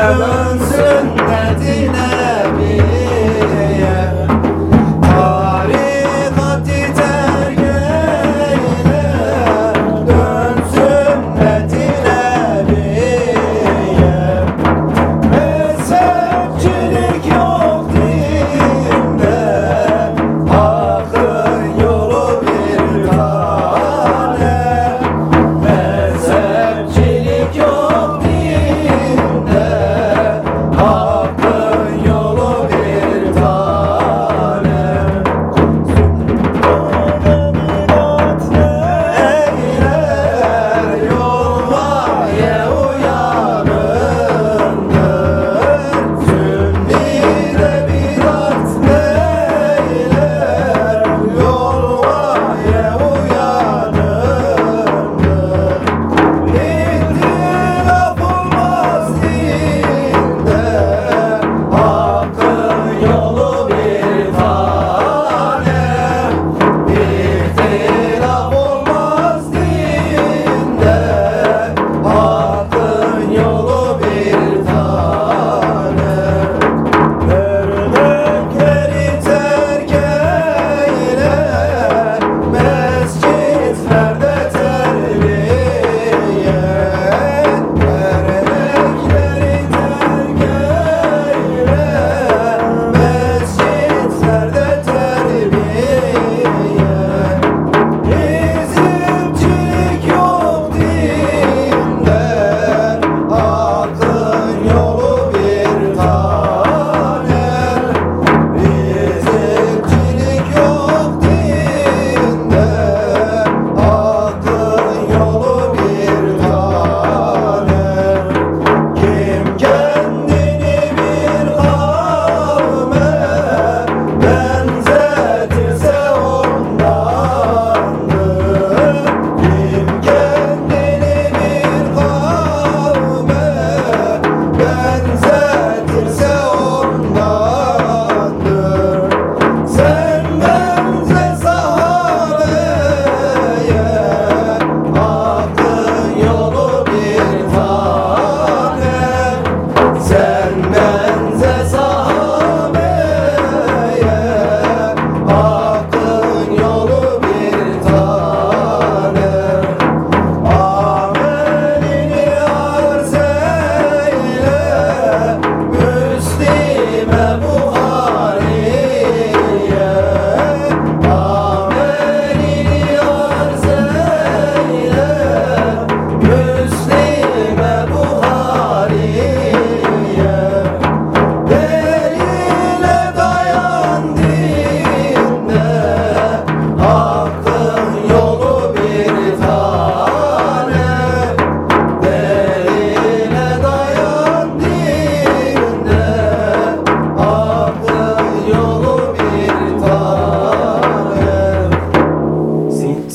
Hello.